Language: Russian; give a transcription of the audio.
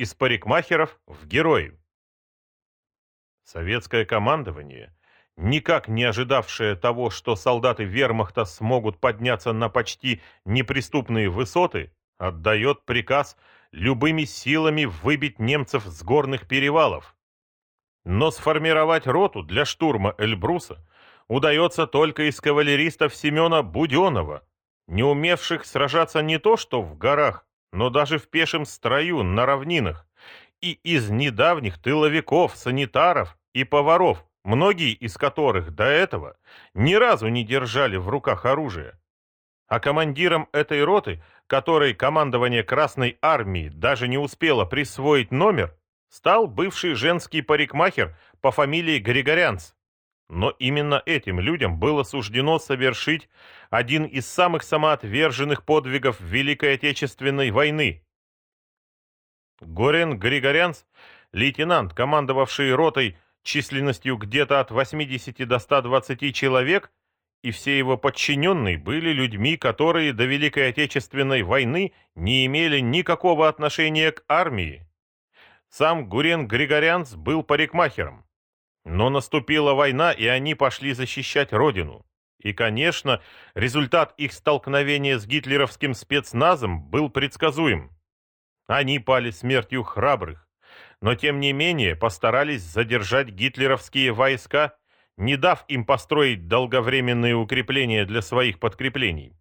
из парикмахеров в герои. Советское командование, никак не ожидавшее того, что солдаты вермахта смогут подняться на почти неприступные высоты, отдает приказ любыми силами выбить немцев с горных перевалов. Но сформировать роту для штурма Эльбруса удается только из кавалеристов Семена Буденова, не умевших сражаться не то что в горах, но даже в пешем строю на равнинах, и из недавних тыловиков, санитаров и поваров, многие из которых до этого ни разу не держали в руках оружие. А командиром этой роты, которой командование Красной Армии даже не успело присвоить номер, стал бывший женский парикмахер по фамилии Григорянц. Но именно этим людям было суждено совершить один из самых самоотверженных подвигов Великой Отечественной войны. Горен Григорянц, лейтенант, командовавший ротой численностью где-то от 80 до 120 человек, и все его подчиненные были людьми, которые до Великой Отечественной войны не имели никакого отношения к армии. Сам Гурен Григорянц был парикмахером. Но наступила война, и они пошли защищать родину. И, конечно, результат их столкновения с гитлеровским спецназом был предсказуем. Они пали смертью храбрых, но тем не менее постарались задержать гитлеровские войска, не дав им построить долговременные укрепления для своих подкреплений.